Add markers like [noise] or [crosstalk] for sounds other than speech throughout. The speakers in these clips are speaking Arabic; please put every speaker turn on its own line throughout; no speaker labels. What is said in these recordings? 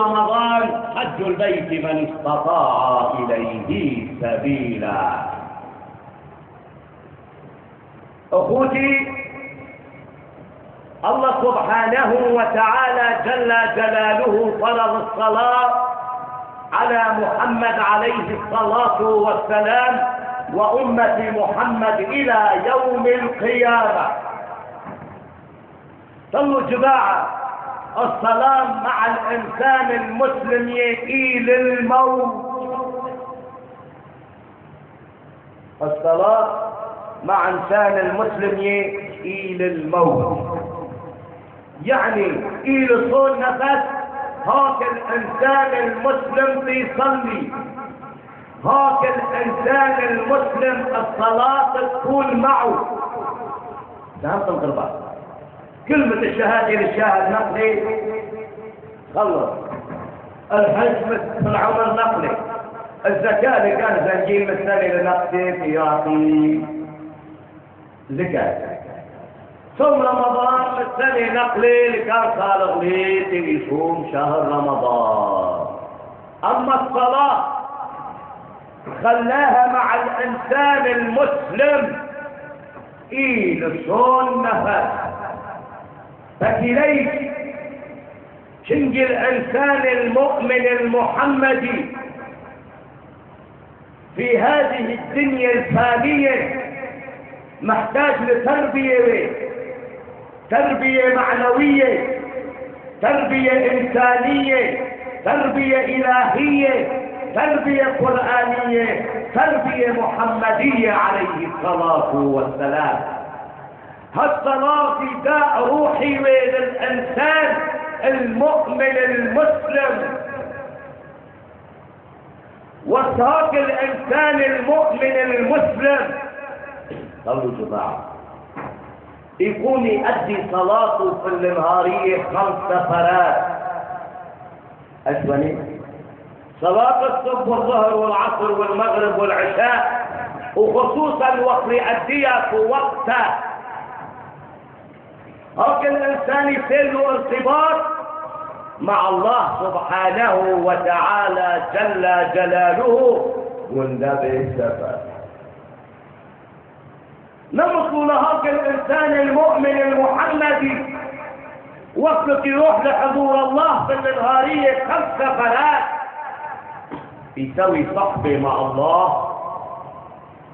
رمضان حج البيت من استطاع إليه سبيلا. أخوتي الله سبحانه وتعالى جل جلاله فرض الصلاة على محمد عليه الصلاة والسلام وأمة محمد إلى يوم القيامة. صلوا جماعة. الصلاة مع الإنسان المسلم يقيل الموت. الصلاة مع إنسان المسلم يقيل الموت. يعني إيل صون نفس هاك الإنسان المسلم بيصلي. هاك الإنسان المسلم الصلاة تكون معه. فهمت الغربات كلمة الشهادة للشاهد نقلي. خلص الحج مثل العمر نقلي. الزكاة اللي كان زنجين مثلي لنقدي يعطي زكاة صوم رمضان مثلي نقلي اللي كان خالق لي يصوم شهر رمضان. أما الصلاة خلاها مع الإنسان المسلم. إيه لصون نفس. فكليش شنج الإنسان المؤمن المحمدي في هذه الدنيا الفانية محتاج لتربية تربية معنوية تربية إنسانية تربية إلهية تربية قرآنية تربية محمدية عليه الصلاة والسلام. هالصلاة داء روحي وين الإنسان المؤمن المسلم. وصاك الإنسان المؤمن المسلم. قالوا جماعة. يكون يؤدي صلاته في النهارية خمس سفرات أشواني صلاة الصبح والظهر والعصر والمغرب والعشاء وخصوصا وقت يأديها في وقتها. هكذا الإنسان يصير له ارتباط مع الله سبحانه وتعالى جل جلاله والنبي السفر. نمص لهاك الإنسان المؤمن المحمدي وقت يروح لحضور الله في النهارية خمس سفرات يسوي صحبة مع الله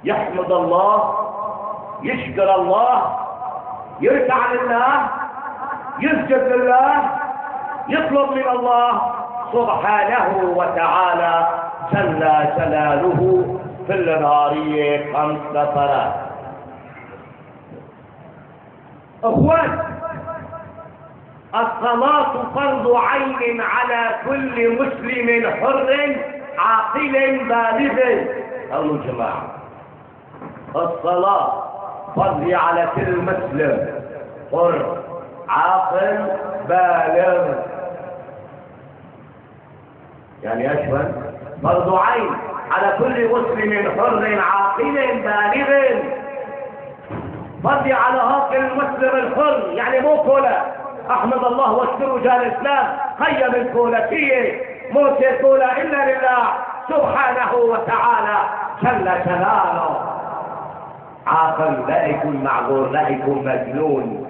يحمد الله يشكر الله يركع لله يسجد لله يطلب من الله سبحانه وتعالى جل جلاله في النهارية خمس نفرات إخوان الصلاة فرض عين على كل مسلم حر عاقل بالغ. قالوا جماعة الصلاة فرض على كل مسلم. حر عاقل بالغ. يعني اشمل فرض عين. على كل مسلم حر عاقل بالغ. فرض على هاك المسلم الحر. يعني مو كولا أحمد الله واشكره جال الإسلام. هيا من كولتيه مو كولا الا لله سبحانه وتعالى. جل جلاله. عاقل لا يكون معذور لا يكون مجنون.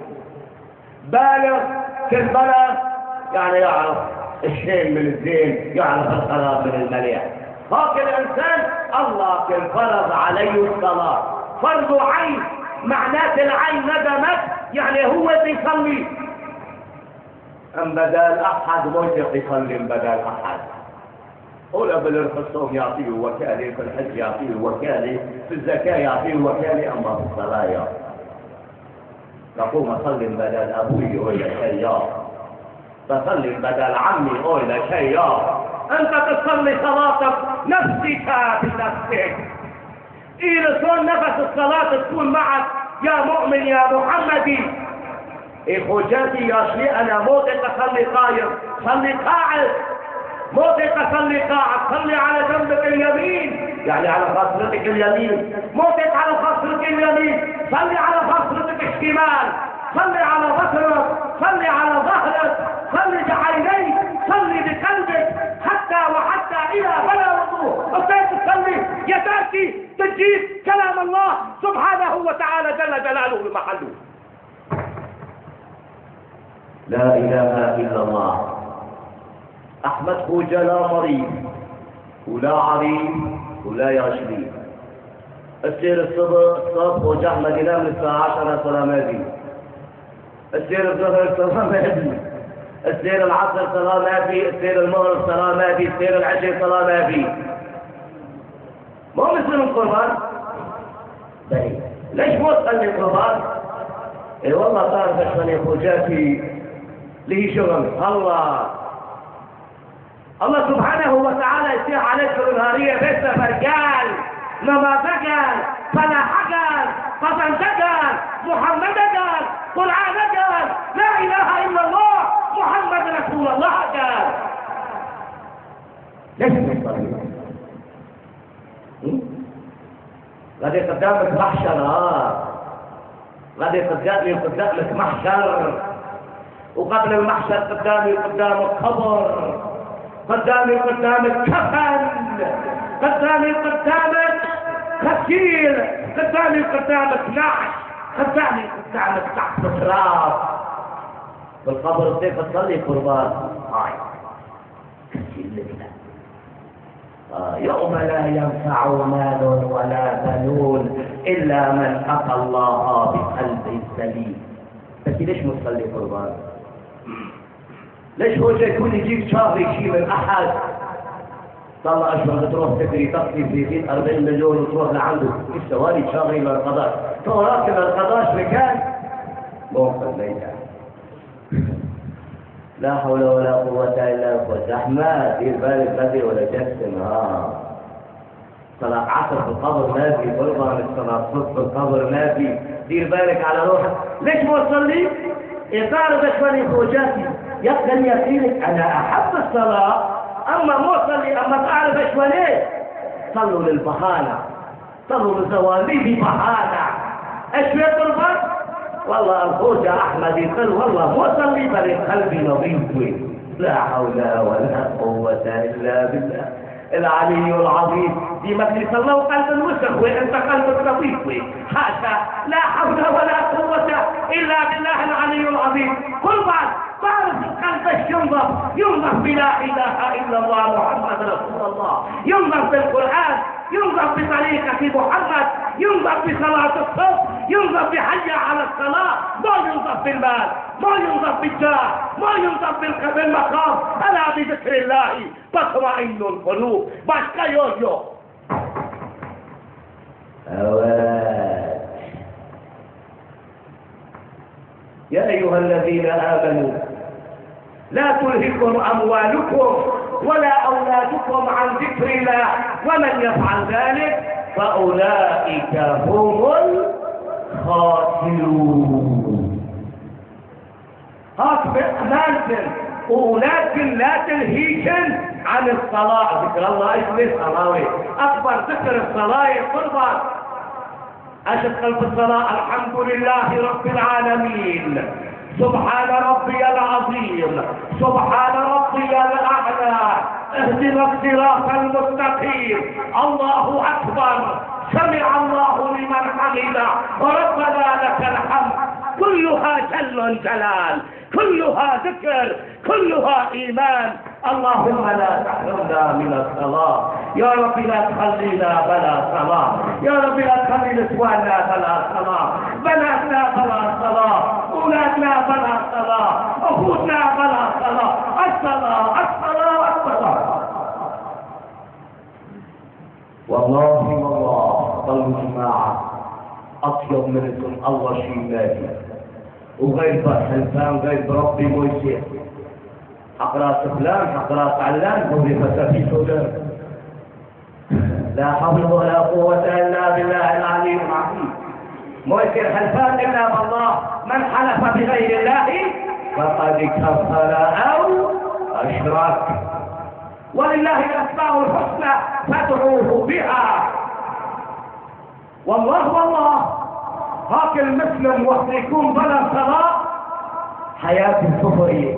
بالغ كالبلد يعني يعرف الشيء من الزين يعرف الخراب من المليح. هكذا الإنسان الله كان فرض عليه الصلاة. فرض عين معنات العين ندمت يعني هو بيصلي أم بدل أحد موجه يصلي بدل احد قول قبل الصوم يعطيه وكالة في الحج يعطيه وكالة في الزكاة يعطيه وكالة أما في الصلاة تقوم أصلي بدل أبوي ولا شيار تصلي بدل عمي ولا شيار أنت تصلي صلاتك نفسك بنفسك. إيه نفس الصلاة تكون معك يا مؤمن يا محمدي حجاتي يا شلي أنا موت تصلي قايم صلي قاعد. موثقة صلي قاعد صلي على جنبك اليمين. يعني على خاصرتك اليمين. موثق على خاصرتك اليمين. صلي على خاصرتك الشمال. صلي على ظهرك صلي على ظهرك. صلي بعينيك. صلي بقلبك. حتى وحتى إلى بلا وضوء. أستاذ تصلي يا تجيب كلام الله سبحانه وتعالى جل جلاله بمحله لا إله إلا الله. أحمد خوجة لا مريض ولا عريض ولا يشري السير الصبح الصبح خوجة أحمد ينام الساعة 10 صلاة ما في السير الظهر صلاة ما في السير العصر صلاة ما في السير المغرب صلاة ما في السير العشاء صلاة ما في ما هو مسلم القربان طيب. ليش مو تصلي القربان إي والله تعرف يا خوجاتي لي شغل. الله. الله سبحانه وتعالى يسيح عليك في النهارية بس فرجال ما فقال فلا حقل فضل قال محمد قال قرآن لا إله إلا الله محمد رسول الله قال ليش غادي قدامك محشر آه. غادي قدامي قدامك محشر. وقبل المحشر قدامي قدامك قبر قدامي قدامك كفن. قدامي قدامك غسيل قدامي قدامك نعش. قدامي قدامك تحت التراب. بالقبر كيف تصلي قربان؟ هاي غسيل لك آه، يوم لا ينفع مال ولا بنون إلا من أتى الله بقلب سليم. بس ليش مصلي قربان؟ ليش هو يكون يجيب شهر يشيل من أحد طلع أشهر تروح تجري تقضي في فين 40 مليون وتروح لعنده. إيش ثواني شهري من القضاء. تراك من القضاء مكان موقف ميدان لا حول ولا قوة إلا بالله. أحمد دير بالك بدري ولا جسم ها صلاة عصر في القبر ما في قربان صلاة صبح في القبر ما في. دير بالك على روحك. ليش ما تصلي؟ إطار بشواني فوجاتي يقدر يقينك أنا أحب الصلاة أما مو صلي أما تعرف شواني صلوا للبهانة صلوا للزوامي بهانة. في قربان؟ والله الخوجة أحمد يقول والله مو صلي بل قلبي نظيف. لا حول ولا قوة إلا بالله. العلي العظيم دي ما صلى وقلب الوسخ وأنت قلبك نظيف حاشا لا حول ولا قوة إلا بالله العلي العظيم. كل بعد. تعرف قلبك ينظر ينظر بلا إله إلا الله محمد رسول الله. ينظر بالقرآن ينظر بطريقة محمد ينظر بصلاة الصبح ينظر بحي على الصلاة. ما ينظر بالمال ما ينظر بالجاه ما ينظر بالمقام. ألا بذكر الله؟ تطمئن القلوب. باشكا يوجو. أولاد يا أيها الذين آمنوا لا تلهكم أموالكم ولا أولادكم عن ذكر الله. ومن يفعل ذلك فأولئك هم الخاسرون. بأمانتن ولكن لا تلهيكن عن الصلاة. ذكر الله ليه صلاة أكبر ذكر الصلاة قربان أشد قلب الصلاة. الحمد لله رب العالمين. سبحان العظيم. سبحان ربي الأعلى. اهدنا الصراط المستقيم. الله أكبر. سمع الله لمن حمده. وربنا لك الحمد. كلها جل جلال. كلها ذكر. كلها إيمان. اللهم لا تحرمنا من الصلاة. يا رب لا تخلينا بلا صلاة. يا رب لا تخلي نسواننا بلا صلاة. بناتنا بلا صلاة. أولادنا بلا صلاة أخوتنا بلا صلاة الصلاة الصلاة الصلاة. والله والله ضل جماعة أطيب منكم الله شيء مالي وغير حلفان غير بربي مويسير حقرات فلان حقرات علان وفي فسافي سودان لا حول ولا قوة إلا بالله العلي مويسير حلفان إلا بالله من حلف بغير الله؟ فقد كفر أو أشرك. ولله الأسماء الحسنى فادعوه بها. والله والله هاك المسلم وقت يكون بلا صلاة. حياة الكفر.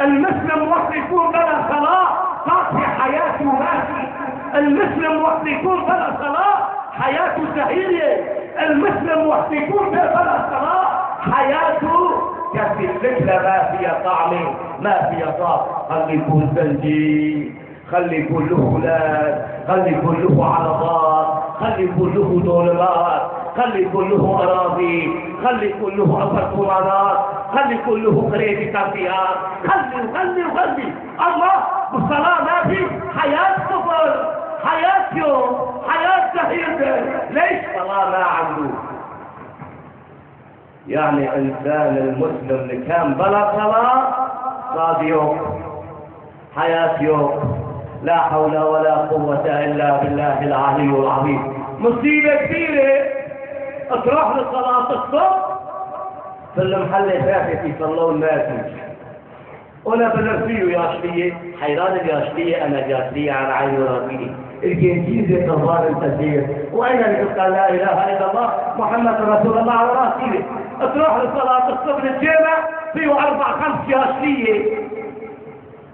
المسلم وقت يكون بلا صلاة في حياته ماشي المسلم وقت يكون بلا صلاة حياته زهيرة المسلم وقت يكون بلا صلاة حياته كالسلة ما فيها طعم ما فيها طعم. خلي يكون زنجي خلي يكون له أولاد خلي يكون له عرضات خلي يكون له دولارات خلي يكون له أراضي خلي يكون له ابرتمانات خلي يكون له كريدي كافيات خلي وخلي وخلي. الله بالصلاة ما في. حياة صفر حياة يوم حياة سعيدة ليش ما عنده. يعني إنسان المسلم اللي كان بلا صلاة صاد يوم حياة يوم لا حول ولا قوة إلا بالله العلي العظيم. مصيبة كبيرة. تروح لصلاة الصبح. في المحل فاتت يصلون الناس وأنا بنرفيه يا شلية حيران يا شلية أنا جاسية عن عيني وربي الجنسية كفار الكثير وأين اللي قال لا إله إلا الله؟ محمد رسول الله على راسي تروح لصلاة الصبح الجامع فيه أربع خمس يا شلية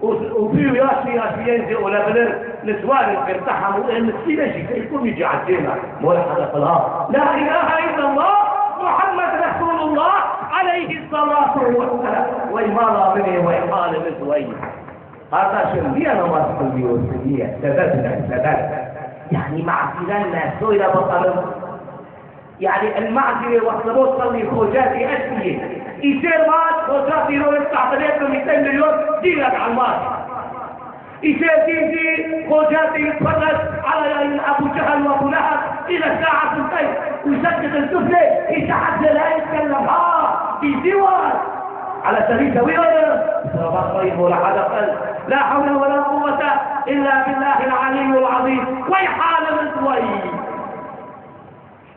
وفيه ياشي ياشي ينزل ولا بلر نسوان ارتحموا المسكين شيء يكون يجي على الجامع مو حدا خلاص لا إله إلا الله. محمد رسول الله عليه الصلاة والسلام. وإمارة مني وإقال مثوي هذا شربية نماز قلبي والسبية سببنا سبب يعني معزلنا سويلة بطل. يعني المعزلة وصلوا تصلي خوجاتي أسمية يصير مات خوجاتي لو يفتح 3 200 مليون دينك على المات يصير تيجي خوجاتي يتفرج على أبو جهل وأبو لهب إلى الساعة 2 ويسدد السفلى يتحدى لا يتكلم ها في على سبيل طيب ولا حدا قل لا حول ولا قوة إلا بالله العلي العظيم. ويحال من ثوي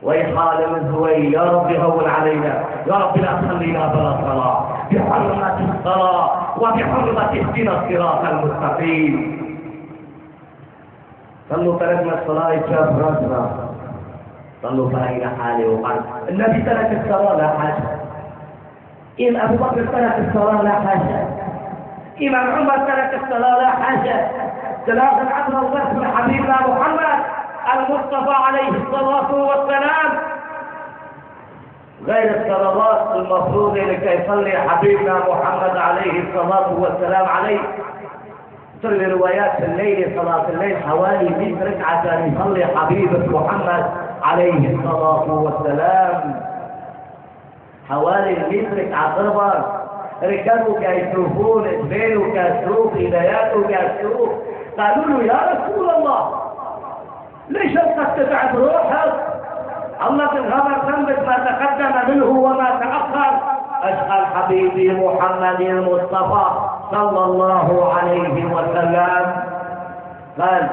ويحال من ثوي يا رب هون علينا. يا رب لا تخلينا بلا. صلاة بحرمة الصلاة وبحرمة اهدنا الصراط المستقيم. صلوا تركنا الصلاة يتشاف راسنا صلوا فإلى حالي وقال النبي ترك الصلاة لا حاجة. إن أبو بكر ترك الصلاة لا حاجة. إمام عمر ترك الصلاة لا حاجة. ثلاثة عبد الله بن حبيبنا محمد المصطفى عليه الصلاة والسلام. غير الصلوات المفروض لكي يصلي حبيبنا محمد عليه الصلاة والسلام عليه. في روايات الليل صلاة الليل حوالي 100 ركعة يصلي حبيبة محمد عليه الصلاة والسلام. حوالي 100 ركعة ضربا ركبوا كيشوفون اثنين كيشوف هداياته كيشوف قالوا له يا رسول الله ليش انت تتعب روحك الله تنهمر ذنبك ما تقدم منه وما تأخر. أشهد حبيبي محمد المصطفى صلى الله عليه وسلم. قال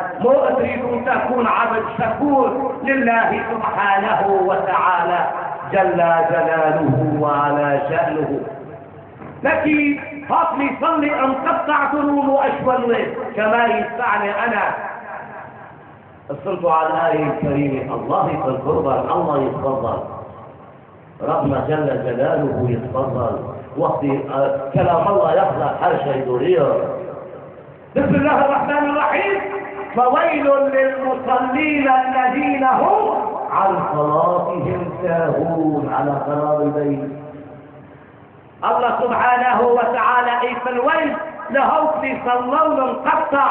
أن تكون عبد شكور لله سبحانه وتعالى. جل جلاله وعلى شأنه. لكن فاطمي صلي أن قطع ذنوب وأشول كما يدفعني أنا. الصلت على الآية الكريمة الله يتفضل الله يتفضل ربنا جل جلاله يتفضل وقت كلام الله يخلق هر شيء يدوريه بسم الله الرحمن الرحيم. فويل للمصلين الذين هم عن صلاتهم ساهون على قرار البيت. الله سبحانه وتعالى في الويل لهوك صلوا مقطع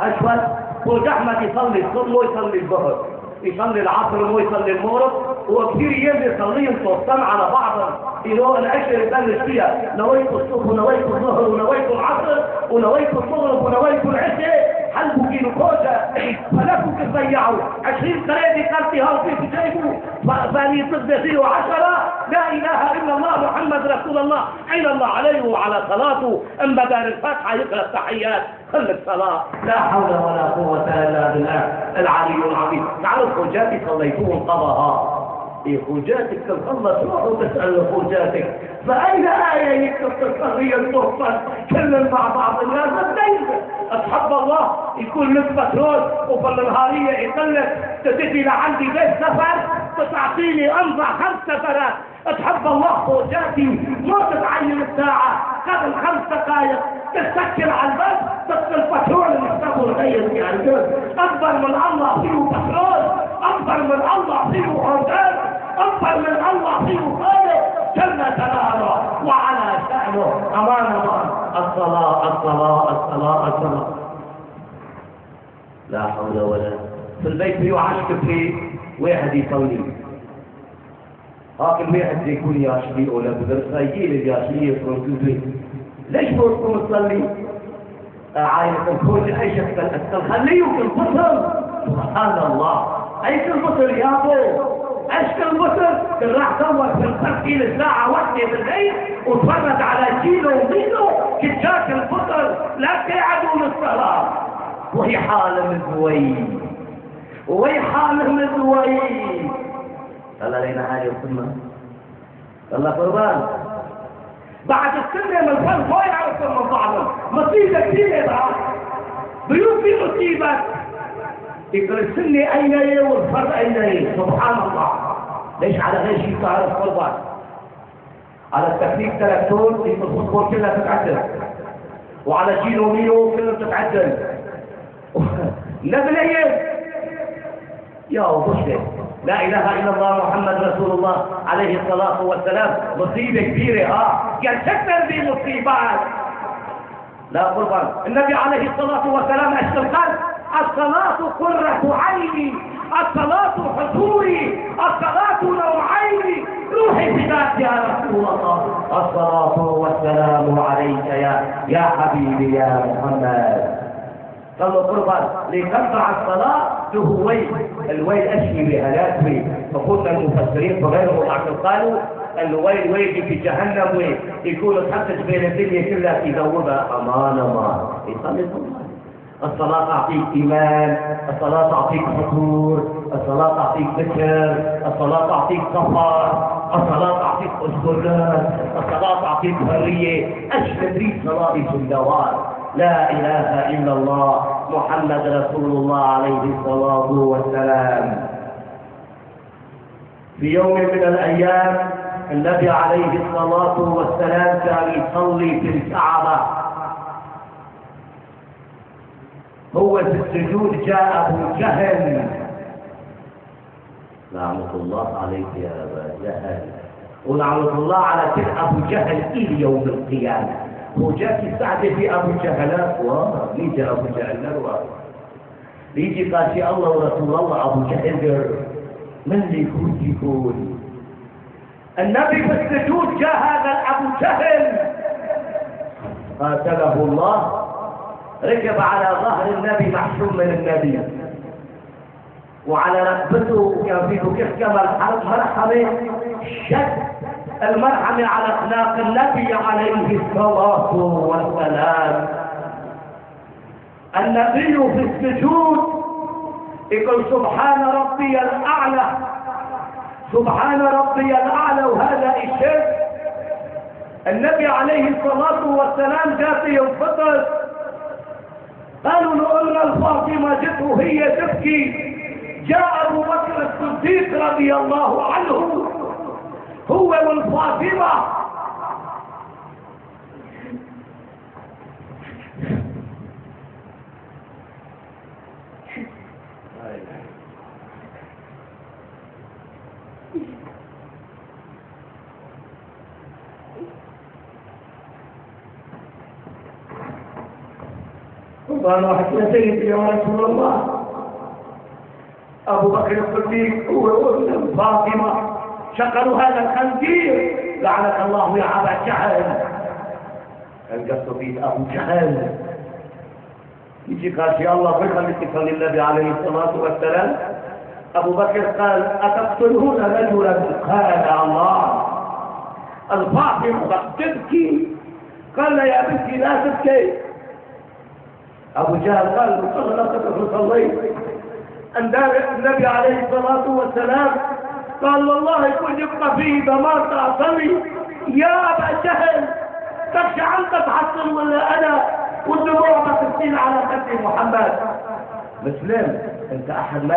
اشوال فوج احمد يصلي الصبح ويصلي الظهر يصلي العصر ويصلي المغرب وكثير أيام بيصليهم توصل على بعض اللي هو العشر يبلش فيها. نويت الصبح ونويت الظهر ونويت العصر ونويت المغرب ونويت العشاء. حلبوا كيلو كوجة فلكوا تضيعوا عشرين قريبي قلتي هاو في جيبه فأني ضد فيه عشرة. لا إله إلا الله محمد رسول الله. عين الله عليه وعلى صلاته. ام بدار الفاتحة يقرأ التحيات. خل الصلاة. لا حول ولا قوة إلا بالله. العلي العظيم. تعالوا حجاتي صليتوهم قضاها. في حجاتك تخلص روحوا تسأل حجاتك فأين آية تصري التحفة كل مع بعض الناس. الدين أصحاب الله يكون نسبة روز وفي النهارية يقلك تتجي لعندي بيت سفر بتعطيني أنظع خمس سفرات. أتحب الله حجاتي ما تتعين الساعة. قبل خمس دقائق. تسكر على الباب بس البترول المستقبل غير الجزء أكبر من الله فيه بترول. أكبر من الله فيه حسين أكبر من الله فيه خالق جل جلاله وعلى شأنه. أمان الله الصلاة الصلاة الصلاة الصلاة. لا حول ولا في البيت يعشق في واحد يصلي هاك الواحد يكون ياشلي ولا بدرس يجي ياشلي يفرنسي ليش تكون تصلي عايز تكون اي شخص خليه في الفصل سبحان الله. أي في الفصل يا أبو. في الفصل راح دور في التركيل الساعة واحدة بالليل وتفرج على جيله وميله كتشاك الفصل لا تقعدوا للصلاة وهي حالة مزوي وهي حالة مزوي الله لنا هذه السنة. الله قربان. بعد السنة من الفرق ما يعرف من بعضهم مصيبة كثيرة بعد. بيوت في مصيبة. يقول السنة أين هي والفرق أين هي سبحان الله. ليش على غير شيء؟ تعرف قربان على التكليف ثلاث في الخطوة كلها تتعدل. وعلى جيل وميلو كلها تتعدل. [laughs] نبلين يا بشر لا إله إلا الله محمد رسول الله عليه الصلاة والسلام. مصيبة كبيرة ها قال كثر دي مصيبات لا قربان. النبي عليه الصلاة والسلام اشتغل قال الصلاة قرة عيني الصلاة حضوري الصلاة نوعين. روحي بذات يا رسول الله. الصلاة والسلام عليك يا يا حبيبي يا محمد. قالوا قربان لتنفع الصلاة له ويل الويل أشهي بهلاك ويل فقلنا المفسرين وغيرهم عشان قالوا الويل ويل في جهنم ويل يكون تحدث بين الدنيا كلها في ذوبها أمان أمان يصلي. الصلاة تعطيك إيمان الصلاة تعطيك حضور الصلاة تعطيك ذكر الصلاة تعطيك سفر الصلاة تعطيك استقرار الصلاة تعطيك حرية. تدريس صلاة الدوام لا إله إلا الله محمد رسول الله عليه الصلاة والسلام. في يوم من الأيام النبي عليه الصلاة والسلام كان يصلي في الكعبة. هو في السجود جاء أبو جهل. لعنة الله عليك يا أبا جهل. ولعنة الله على كل أبو جهل إلى يوم القيامة. هو جاء السعد في أبو جهلات ليجي أبو جهل ليجي قال في الله ورسول الله أبو جهل. من اللي يكون يكون؟ النبي في السجود جاء هذا أبو جهل. قاتله الله ركب على ظهر النبي محشوم من النبي. وعلى ركبته كان فيه كيف كما الحرب مرحمة شد المرحمة على أخلاق النبي عليه الصلاة والسلام. النبي في السجود يقول سبحان ربي الأعلى سبحان ربي الأعلى وهذا الشيء النبي عليه الصلاة والسلام جاء ينفطر. قالوا ان الفاطمة جت وهي تبكي. جاء أبو بكر الصديق رضي الله عنه. هو والفاطمة قال واحد يا رسول الله. أبو بكر الصديق وابن فاطمة. شقلوا هذا الخنزير. لعنك الله يا أبا جهل. القصد في أبو جهل. يجي قال يا الله خليك صلى النبي عليه الصلاة والسلام. أبو بكر قال أتقتلون رجلا قال الله. الفاطمة تبكي. قال يا بنتي لا تبكي. أبو جهل قال لقد صليت. النبي عليه الصلاة والسلام قال والله كن يبقى فيه دمار تعصمي يا أبا جهل تخشى عنك تحصل ولا أنا والدموع تبكين على خد محمد. مسلم أنت أحد ما